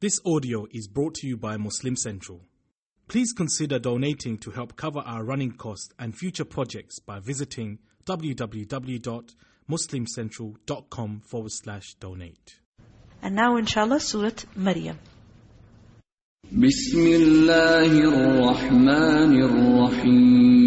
This audio is brought to you by Muslim Central. Please consider donating to help cover our running costs and future projects by visiting www.muslimcentral.com forward slash donate. And now inshallah Surah Maryam. بسم الله الرحمن الرحيم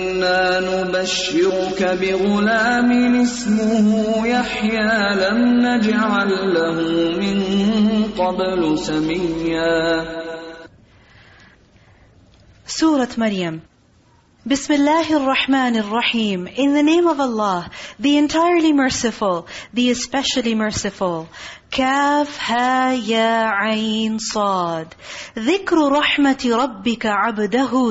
نبشرك بغلام اسمه يحيى لم نجعل له من قبل سميا Surah Maryam. Bismillahir Rahmanir Rahim. In the name of Allah, the entirely merciful, the especially merciful. Kaf ha ya ayn sad. Dhikru rahmati rabbika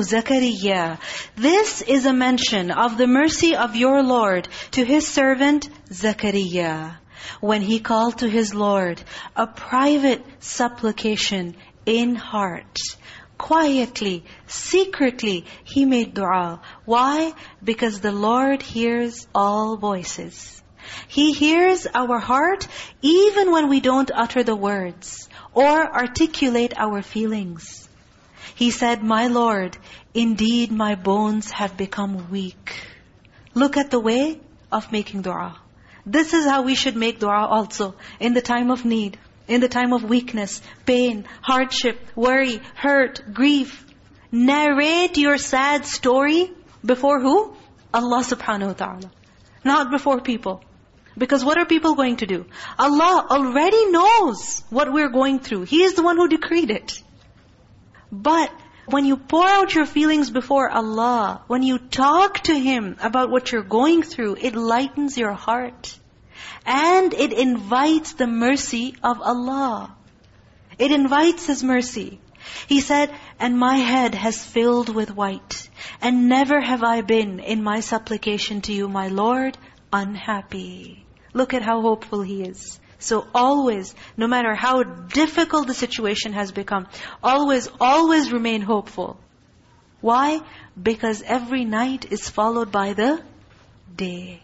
Zakariya. This is a mention of the mercy of your Lord to His servant Zakariya. When he called to his Lord, a private supplication in heart quietly, secretly, he made dua. Why? Because the Lord hears all voices. He hears our heart even when we don't utter the words or articulate our feelings. He said, My Lord, indeed my bones have become weak. Look at the way of making dua. This is how we should make dua also in the time of need in the time of weakness, pain, hardship, worry, hurt, grief. Narrate your sad story before who? Allah subhanahu wa ta'ala. Not before people. Because what are people going to do? Allah already knows what we're going through. He is the one who decreed it. But when you pour out your feelings before Allah, when you talk to Him about what you're going through, it lightens your heart. And it invites the mercy of Allah. It invites His mercy. He said, and my head has filled with white, and never have I been in my supplication to you, my Lord, unhappy. Look at how hopeful He is. So always, no matter how difficult the situation has become, always, always remain hopeful. Why? Because every night is followed by the day.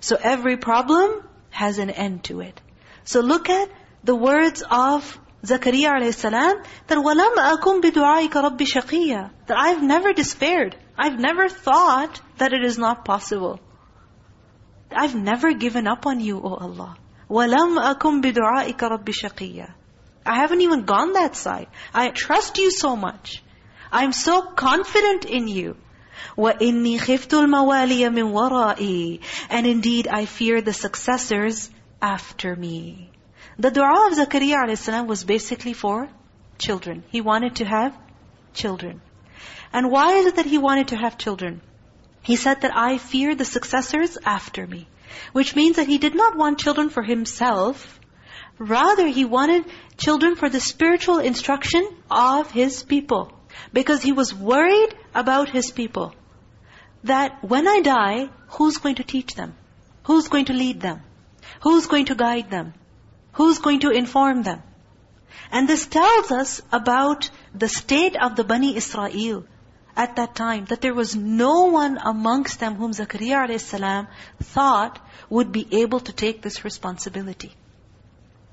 So every problem has an end to it. So look at the words of Zakaria alayhi salam, that وَلَمْ أَكُمْ بِدُعَائِكَ رَبِّ شَقِيًّا That I've never despaired. I've never thought that it is not possible. I've never given up on you, O Allah. وَلَمْ أَكُمْ بِدُعَائِكَ رَبِّ شَقِيًّا I haven't even gone that side. I trust you so much. I'm so confident in you. وَإِنِّي خِفْتُ الْمَوَالِيَ مِنْ وَرَائِي And indeed I fear the successors after me. The dua of Zakaria a.s. was basically for children. He wanted to have children. And why is it that he wanted to have children? He said that I fear the successors after me. Which means that he did not want children for himself. Rather, he wanted children for the spiritual instruction of his people. Because he was worried about his people. That when I die, who's going to teach them? Who's going to lead them? Who's going to guide them? Who's going to inform them? And this tells us about the state of the Bani Israel at that time. That there was no one amongst them whom Zakaria a.s. thought would be able to take this responsibility.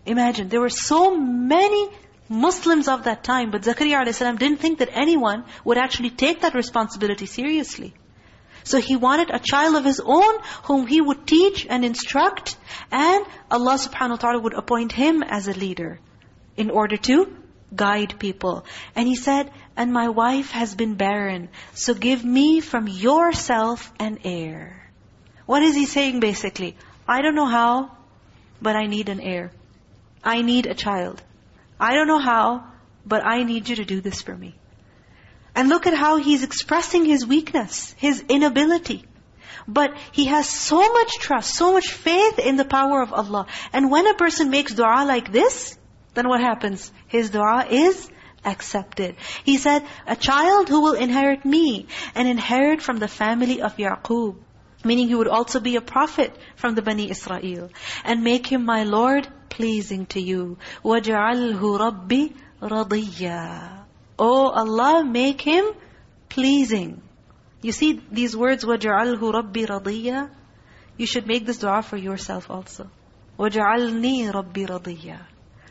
Imagine, there were so many Muslims of that time. But Zakaria a.s. didn't think that anyone would actually take that responsibility seriously. So he wanted a child of his own whom he would teach and instruct. And Allah subhanahu wa ta'ala would appoint him as a leader in order to guide people. And he said, and my wife has been barren. So give me from yourself an heir. What is he saying basically? I don't know how, but I need an heir. I need a child. I don't know how, but I need you to do this for me. And look at how he's expressing his weakness, his inability. But he has so much trust, so much faith in the power of Allah. And when a person makes dua like this, then what happens? His dua is accepted. He said, a child who will inherit me and inherit from the family of Yaqub. Meaning he would also be a prophet from the Bani Israel. And make him my Lord pleasing to you. وَجَعَلْهُ رَبِّي رَضِيًّا Oh Allah, make him pleasing. You see these words, وَجَعَلْهُ رَبِّي رَضِيًّا You should make this dua for yourself also. وَجَعَلْنِي رَبِّي رَضِيًّا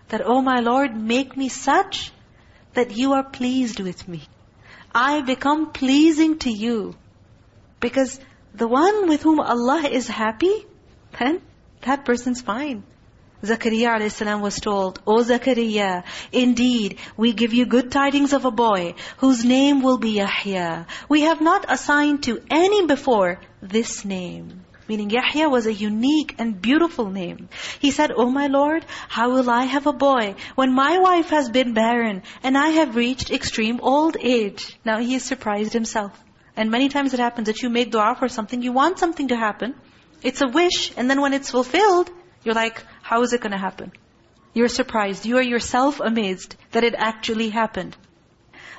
That, oh my Lord, make me such that you are pleased with me. I become pleasing to you. Because the one with whom Allah is happy, then that person's fine. Zakaria a.s. was told, O Zakaria, indeed, we give you good tidings of a boy whose name will be Yahya. We have not assigned to any before this name. Meaning Yahya was a unique and beautiful name. He said, Oh my Lord, how will I have a boy when my wife has been barren and I have reached extreme old age? Now he is surprised himself. And many times it happens that you make dua for something, you want something to happen. It's a wish, and then when it's fulfilled, you're like, how is it going to happen? You're surprised. You are yourself amazed that it actually happened.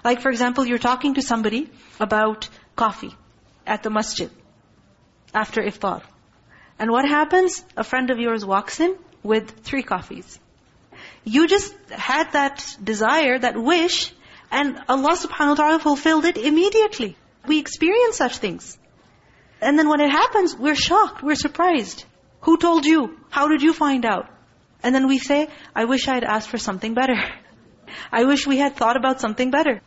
Like for example, you're talking to somebody about coffee at the masjid after iftar. And what happens? A friend of yours walks in with three coffees. You just had that desire, that wish, and Allah subhanahu wa ta'ala fulfilled it immediately. We experience such things. And then when it happens, we're shocked, we're surprised. Who told you? How did you find out? And then we say, I wish I had asked for something better. I wish we had thought about something better.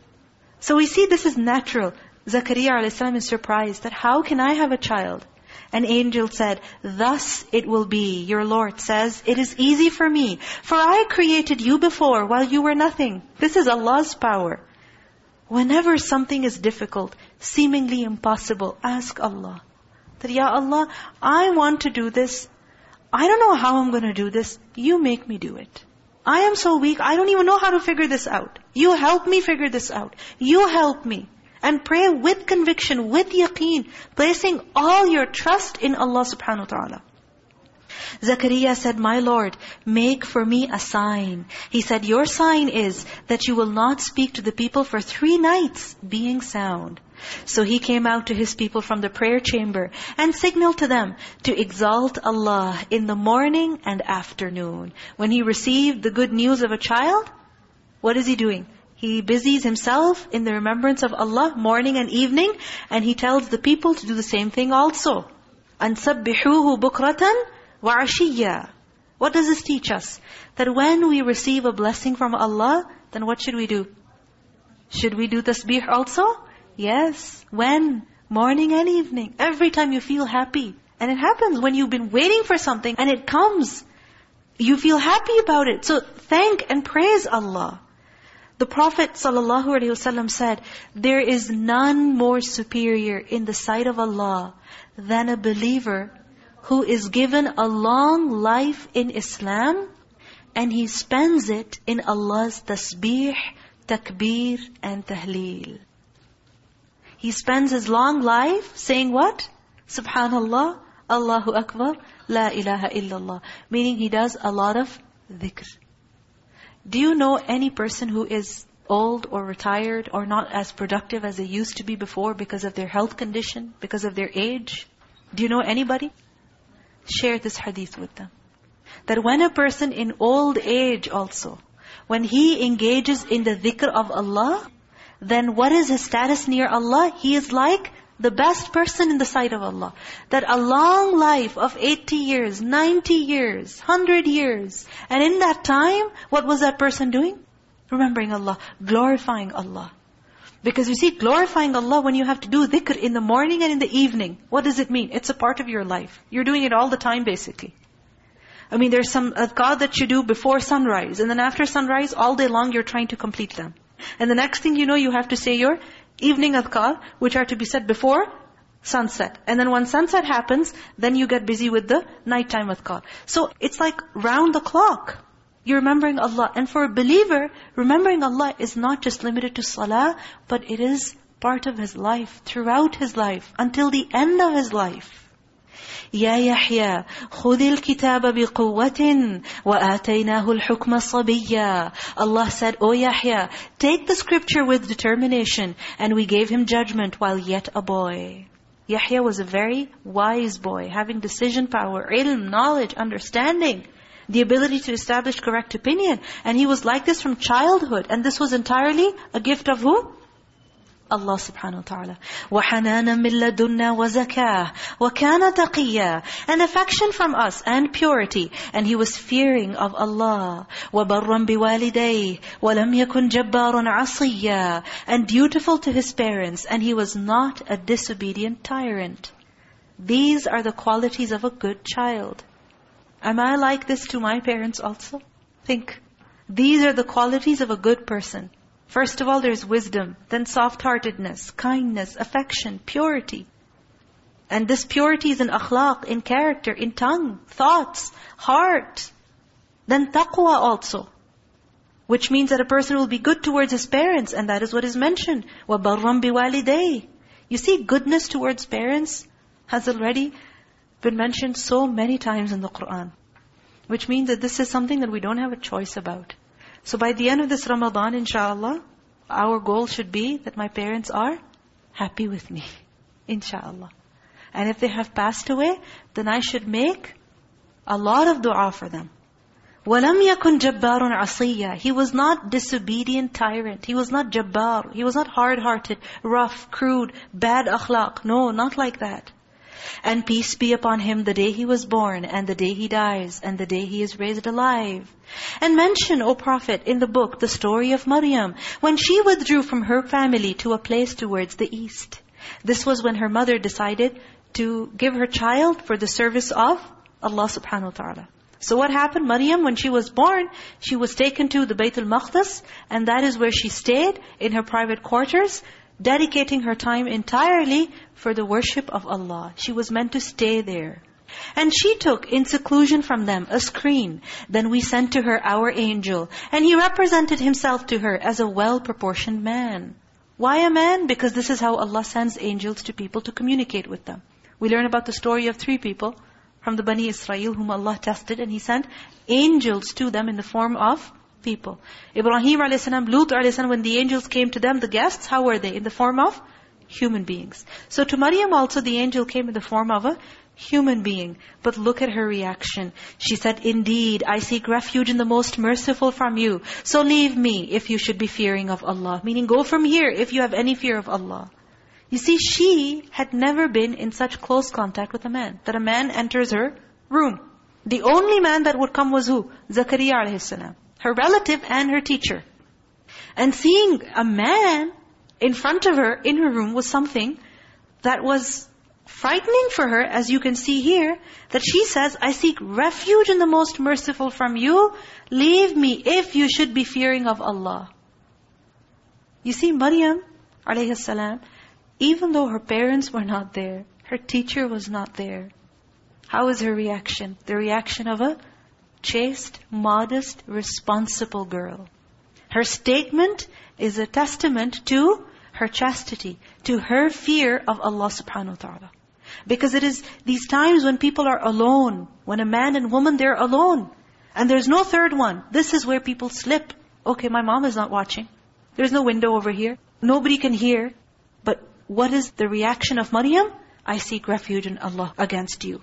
So we see this is natural. Zakaria a.s. is surprised that how can I have a child? An angel said, Thus it will be. Your Lord says, It is easy for me. For I created you before while you were nothing. This is Allah's power. Whenever something is difficult, seemingly impossible, ask Allah. That, Ya Allah, I want to do this. I don't know how I'm going to do this. You make me do it. I am so weak, I don't even know how to figure this out. You help me figure this out. You help me. And pray with conviction, with yaqeen, placing all your trust in Allah subhanahu wa ta'ala. Zakaria said, My Lord, make for me a sign. He said, Your sign is that you will not speak to the people for three nights, being sound. So he came out to his people from the prayer chamber and signaled to them to exalt Allah in the morning and afternoon. When he received the good news of a child, what is he doing? He busies himself in the remembrance of Allah morning and evening and he tells the people to do the same thing also. أَن سَبِّحُوهُ بُكْرَةً وَعَشِيًّا What does this teach us? That when we receive a blessing from Allah, then what should we do? Should we do tasbih also? Yes. When? Morning and evening. Every time you feel happy. And it happens when you've been waiting for something and it comes. You feel happy about it. So thank and praise Allah. The Prophet ﷺ said, There is none more superior in the sight of Allah than a believer who is given a long life in Islam and he spends it in Allah's tasbih, takbir and tahleel. He spends his long life saying what? Subhanallah, Allahu Akbar, La ilaha illallah. Meaning he does a lot of dhikr. Do you know any person who is old or retired or not as productive as they used to be before because of their health condition, because of their age? Do you know anybody? Share this hadith with them. That when a person in old age also, when he engages in the dhikr of Allah, then what is his status near Allah? He is like the best person in the sight of Allah. That a long life of 80 years, 90 years, 100 years. And in that time, what was that person doing? remembering Allah, glorifying Allah. Because you see, glorifying Allah when you have to do dhikr in the morning and in the evening, what does it mean? It's a part of your life. You're doing it all the time basically. I mean, there's some adhkar that you do before sunrise. And then after sunrise, all day long, you're trying to complete them. And the next thing you know, you have to say your evening adhkar, which are to be said before sunset. And then when sunset happens, then you get busy with the nighttime adhkar. So it's like round the clock. You're remembering Allah. And for a believer, remembering Allah is not just limited to salah, but it is part of his life, throughout his life, until the end of his life. يا يحيى خذ الكتاب بقوة وآتيناه الحكم صبيا Allah said, O Yahya, take the scripture with determination and we gave him judgment while yet a boy. Yahya was a very wise boy, having decision power, ilm, knowledge, understanding the ability to establish correct opinion. And he was like this from childhood. And this was entirely a gift of who? Allah subhanahu wa ta'ala. وَحَنَانًا مِنْ لَدُنَّا وَزَكَاهُ وَكَانَ تَقِيًّا And affection from us and purity. And he was fearing of Allah. وَبَرًّا بِوَالِدَيْهِ وَلَمْ يَكُنْ جَبَّارٌ عَصِيًّا And dutiful to his parents. And he was not a disobedient tyrant. These are the qualities of a good child. Am I like this to my parents also? Think. These are the qualities of a good person. First of all, there's wisdom, then soft-heartedness, kindness, affection, purity. And this purity is in akhlaq, in character, in tongue, thoughts, heart. Then taqwa also. Which means that a person will be good towards his parents, and that is what is mentioned. وَبَرًّا بِوَالِدَيْهِ You see, goodness towards parents has already been mentioned so many times in the Qur'an. Which means that this is something that we don't have a choice about. So by the end of this Ramadan, inshallah, our goal should be that my parents are happy with me. Inshallah. And if they have passed away, then I should make a lot of dua for them. وَلَمْ يَكُنْ جَبَّارٌ عَصِيًّا He was not disobedient tyrant. He was not jabbar. He was not hard-hearted, rough, crude, bad akhlaq. No, not like that. And peace be upon him the day he was born, and the day he dies, and the day he is raised alive. And mention, O Prophet, in the book, the story of Maryam, when she withdrew from her family to a place towards the east. This was when her mother decided to give her child for the service of Allah subhanahu wa ta'ala. So what happened? Maryam, when she was born, she was taken to the Bayt al-Maqdis, and that is where she stayed in her private quarters, dedicating her time entirely for the worship of Allah. She was meant to stay there. And she took in seclusion from them a screen. Then we sent to her our angel. And he represented himself to her as a well-proportioned man. Why a man? Because this is how Allah sends angels to people to communicate with them. We learn about the story of three people from the Bani Israel whom Allah tested. And He sent angels to them in the form of people. Ibrahim a.s., Lut a.s., when the angels came to them, the guests, how were they? In the form of human beings. So to Maryam also the angel came in the form of a human being. But look at her reaction. She said, Indeed, I seek refuge in the most merciful from you. So leave me if you should be fearing of Allah. Meaning go from here if you have any fear of Allah. You see, she had never been in such close contact with a man. That a man enters her room. The only man that would come was who? Zakaria a.s. Her relative and her teacher. And seeing a man in front of her, in her room, was something that was frightening for her, as you can see here, that she says, I seek refuge in the most merciful from you. Leave me if you should be fearing of Allah. You see, Maryam, alayhi salam, even though her parents were not there, her teacher was not there, how is her reaction? The reaction of a chaste, modest, responsible girl. Her statement is a testament to her chastity, to her fear of Allah subhanahu wa ta'ala. Because it is these times when people are alone, when a man and woman, they're alone. And there's no third one. This is where people slip. Okay, my mom is not watching. There's no window over here. Nobody can hear. But what is the reaction of Maryam? I seek refuge in Allah against you.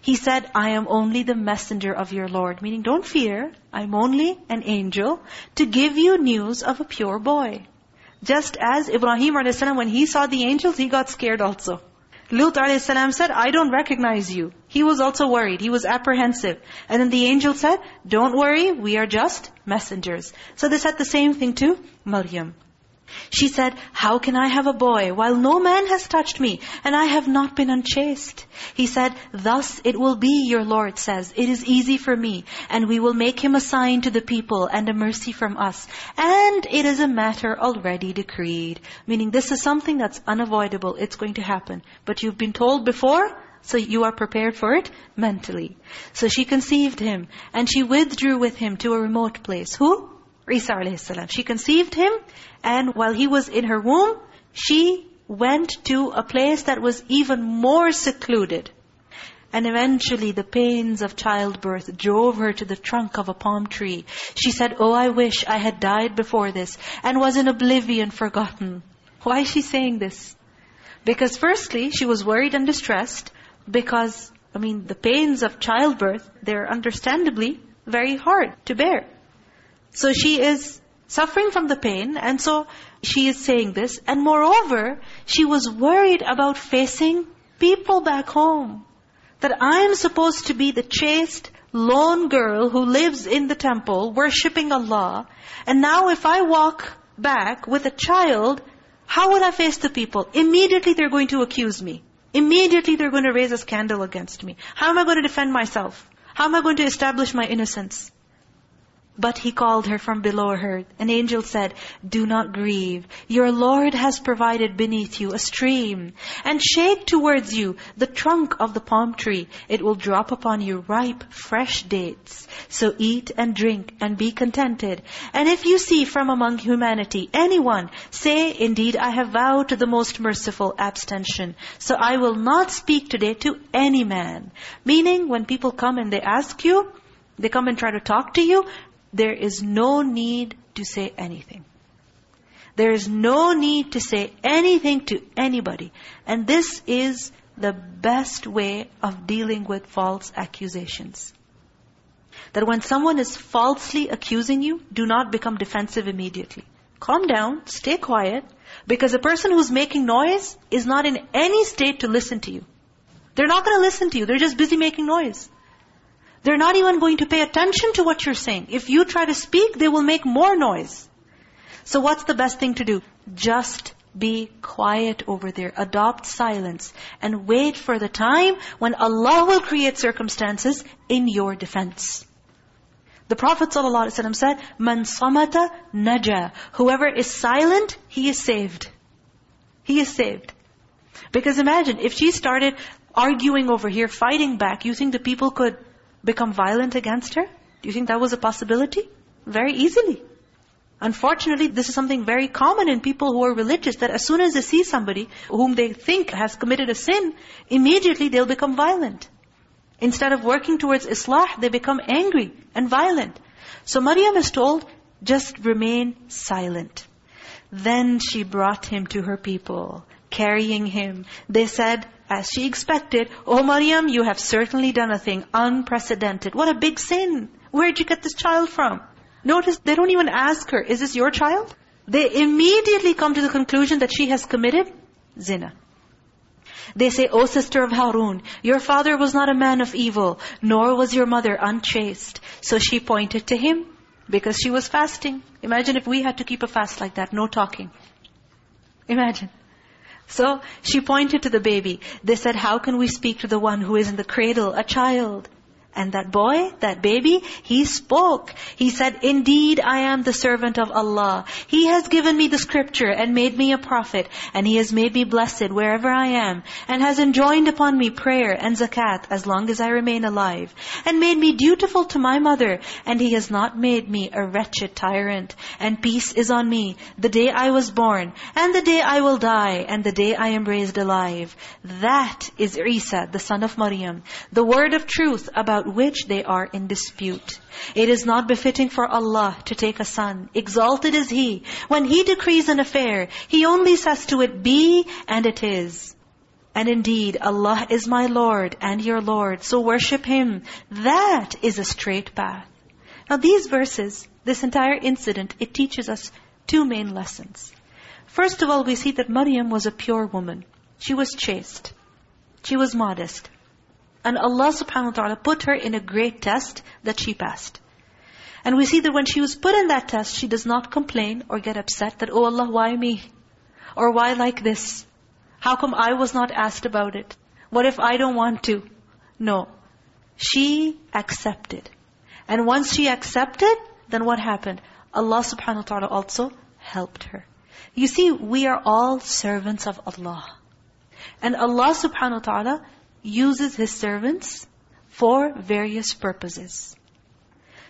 He said, I am only the messenger of your Lord. Meaning, don't fear. I'm only an angel to give you news of a pure boy. Just as Ibrahim a.s. when he saw the angels, he got scared also. Lut a.s. said, I don't recognize you. He was also worried. He was apprehensive. And then the angel said, don't worry, we are just messengers. So they said the same thing to Maryam. She said, how can I have a boy while no man has touched me and I have not been unchaste? He said, thus it will be, your Lord says, it is easy for me and we will make him a sign to the people and a mercy from us. And it is a matter already decreed. Meaning this is something that's unavoidable. It's going to happen. But you've been told before, so you are prepared for it mentally. So she conceived him and she withdrew with him to a remote place. Who? Isa. She conceived him and while he was in her womb, she went to a place that was even more secluded. And eventually the pains of childbirth drove her to the trunk of a palm tree. She said, Oh, I wish I had died before this and was in oblivion forgotten. Why is she saying this? Because firstly, she was worried and distressed because, I mean, the pains of childbirth, they're understandably very hard to bear. So she is suffering from the pain. And so she is saying this. And moreover, she was worried about facing people back home. That I am supposed to be the chaste, lone girl who lives in the temple, worshipping Allah. And now if I walk back with a child, how would I face the people? Immediately they're going to accuse me. Immediately they're going to raise a scandal against me. How am I going to defend myself? How am I going to establish my innocence? But he called her from below her. An angel said, Do not grieve. Your Lord has provided beneath you a stream. And shake towards you the trunk of the palm tree. It will drop upon you ripe, fresh dates. So eat and drink and be contented. And if you see from among humanity anyone, say, Indeed, I have vowed to the most merciful abstention. So I will not speak today to any man. Meaning, when people come and they ask you, they come and try to talk to you, there is no need to say anything. There is no need to say anything to anybody. And this is the best way of dealing with false accusations. That when someone is falsely accusing you, do not become defensive immediately. Calm down, stay quiet, because a person who's making noise is not in any state to listen to you. They're not going to listen to you. They're just busy making noise. They're not even going to pay attention to what you're saying. If you try to speak, they will make more noise. So what's the best thing to do? Just be quiet over there. Adopt silence. And wait for the time when Allah will create circumstances in your defense. The Prophet ﷺ said, "Man samata naja." Whoever is silent, he is saved. He is saved. Because imagine, if she started arguing over here, fighting back, you think the people could become violent against her? Do you think that was a possibility? Very easily. Unfortunately, this is something very common in people who are religious, that as soon as they see somebody whom they think has committed a sin, immediately they'll become violent. Instead of working towards islah, they become angry and violent. So Maryam is told, just remain silent. Then she brought him to her people, carrying him. They said, as she expected, Oh Maryam, you have certainly done a thing unprecedented. What a big sin. Where did you get this child from? Notice, they don't even ask her, is this your child? They immediately come to the conclusion that she has committed zina. They say, O sister of Harun, your father was not a man of evil, nor was your mother unchaste. So she pointed to him because she was fasting. Imagine if we had to keep a fast like that, no talking. Imagine. So she pointed to the baby. They said, how can we speak to the one who is in the cradle, a child? And that boy, that baby, he spoke. He said, Indeed, I am the servant of Allah. He has given me the scripture and made me a prophet. And He has made me blessed wherever I am. And has enjoined upon me prayer and zakat as long as I remain alive. And made me dutiful to my mother. And He has not made me a wretched tyrant. And peace is on me the day I was born. And the day I will die. And the day I am raised alive. That is Isa, the son of Maryam. The word of truth about which they are in dispute. It is not befitting for Allah to take a son. Exalted is He. When He decrees an affair, He only says to it, be, and it is. And indeed, Allah is my Lord and your Lord. So worship Him. That is a straight path. Now these verses, this entire incident, it teaches us two main lessons. First of all, we see that Maryam was a pure woman. She was chaste. She was modest. And Allah subhanahu wa ta'ala put her in a great test that she passed. And we see that when she was put in that test, she does not complain or get upset that, Oh Allah, why me? Or why like this? How come I was not asked about it? What if I don't want to? No. She accepted. And once she accepted, then what happened? Allah subhanahu wa ta'ala also helped her. You see, we are all servants of Allah. And Allah subhanahu wa ta'ala uses His servants for various purposes.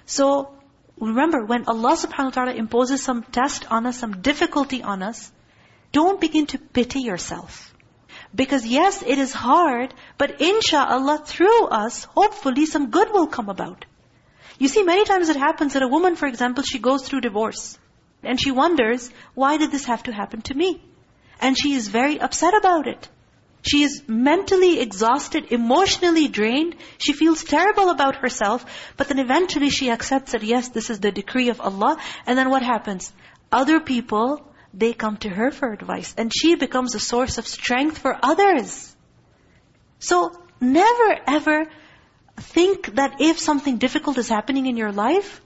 So, remember, when Allah subhanahu wa ta'ala imposes some test on us, some difficulty on us, don't begin to pity yourself. Because yes, it is hard, but insha'Allah, through us, hopefully some good will come about. You see, many times it happens that a woman, for example, she goes through divorce. And she wonders, why did this have to happen to me? And she is very upset about it. She is mentally exhausted, emotionally drained. She feels terrible about herself. But then eventually she accepts that, yes, this is the decree of Allah. And then what happens? Other people they come to her for advice. And she becomes a source of strength for others. So never ever think that if something difficult is happening in your life,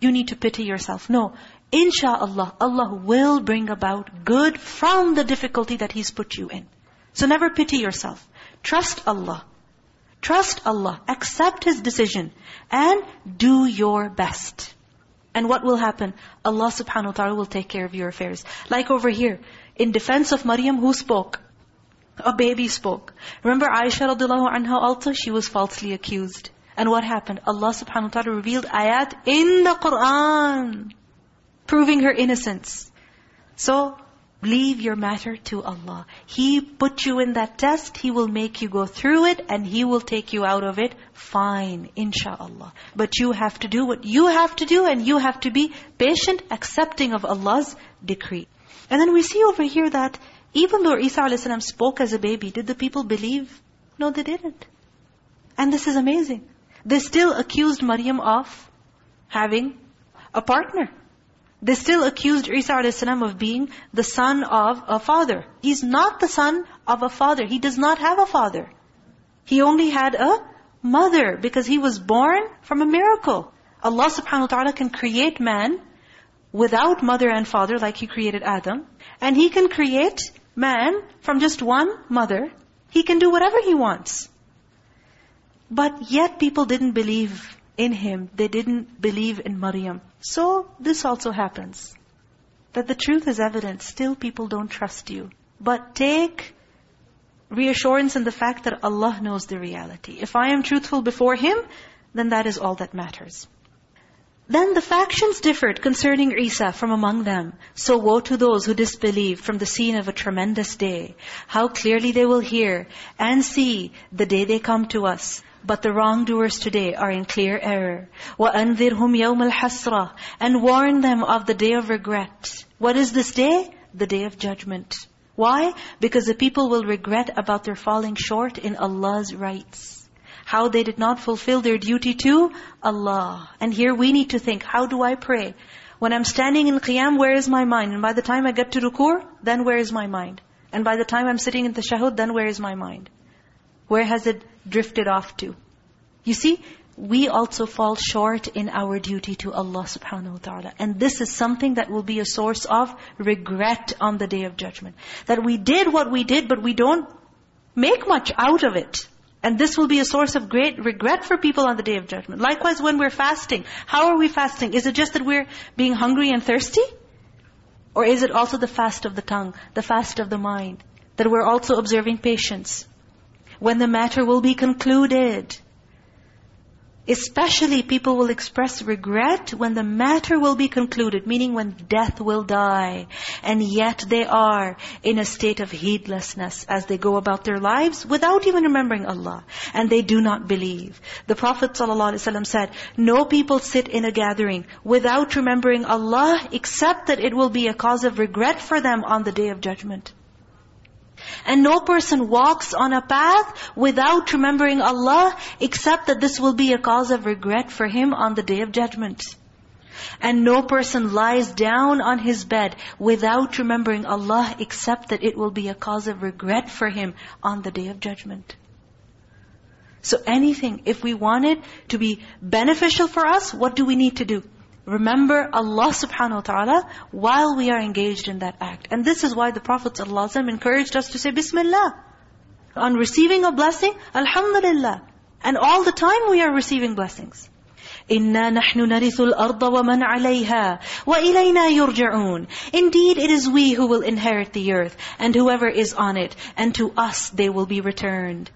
you need to pity yourself. No. Insha'Allah, Allah will bring about good from the difficulty that He's put you in. So never pity yourself. Trust Allah. Trust Allah. Accept His decision. And do your best. And what will happen? Allah subhanahu wa ta'ala will take care of your affairs. Like over here, in defense of Maryam, who spoke? A baby spoke. Remember Aisha radiallahu anha also? She was falsely accused. And what happened? Allah subhanahu wa ta'ala revealed ayat in the Qur'an. Proving her innocence. So, Leave your matter to Allah. He put you in that test. He will make you go through it and He will take you out of it fine, inshaAllah. But you have to do what you have to do and you have to be patient, accepting of Allah's decree. And then we see over here that even though Isa a.s. spoke as a baby, did the people believe? No, they didn't. And this is amazing. They still accused Maryam of having a partner. They still accused Isa a.s. of being the son of a father. He's not the son of a father. He does not have a father. He only had a mother because he was born from a miracle. Allah subhanahu wa ta'ala can create man without mother and father like He created Adam. And He can create man from just one mother. He can do whatever He wants. But yet people didn't believe in Him. They didn't believe in Maryam. So this also happens. That the truth is evident, still people don't trust you. But take reassurance in the fact that Allah knows the reality. If I am truthful before Him, then that is all that matters. Then the factions differed concerning Isa from among them. So woe to those who disbelieve from the scene of a tremendous day. How clearly they will hear and see the day they come to us. But the wrongdoers today are in clear error. وَأَنذِرْهُمْ يَوْمَ الْحَسْرَةِ And warn them of the day of regret. What is this day? The day of judgment. Why? Because the people will regret about their falling short in Allah's rights how they did not fulfill their duty to Allah. And here we need to think, how do I pray? When I'm standing in qiyam, where is my mind? And by the time I get to ruku, then where is my mind? And by the time I'm sitting in the shahud, then where is my mind? Where has it drifted off to? You see, we also fall short in our duty to Allah subhanahu wa ta'ala. And this is something that will be a source of regret on the day of judgment. That we did what we did, but we don't make much out of it. And this will be a source of great regret for people on the day of judgment. Likewise, when we're fasting, how are we fasting? Is it just that we're being hungry and thirsty? Or is it also the fast of the tongue, the fast of the mind? That we're also observing patience, when the matter will be concluded. Especially people will express regret when the matter will be concluded, meaning when death will die. And yet they are in a state of heedlessness as they go about their lives without even remembering Allah. And they do not believe. The Prophet ﷺ said, No people sit in a gathering without remembering Allah except that it will be a cause of regret for them on the Day of Judgment. And no person walks on a path without remembering Allah, except that this will be a cause of regret for him on the Day of Judgment. And no person lies down on his bed without remembering Allah, except that it will be a cause of regret for him on the Day of Judgment. So anything, if we want it to be beneficial for us, what do we need to do? Remember Allah subhanahu wa ta'ala while we are engaged in that act. And this is why the Prophet ﷺ encouraged us to say Bismillah. On receiving a blessing, Alhamdulillah. And all the time we are receiving blessings. إِنَّا نَحْنُ نَرِثُ الْأَرْضَ وَمَنْ عَلَيْهَا وَإِلَيْنَا يُرْجَعُونَ Indeed, it is we who will inherit the earth, and whoever is on it, and to us they will be returned.